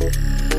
Música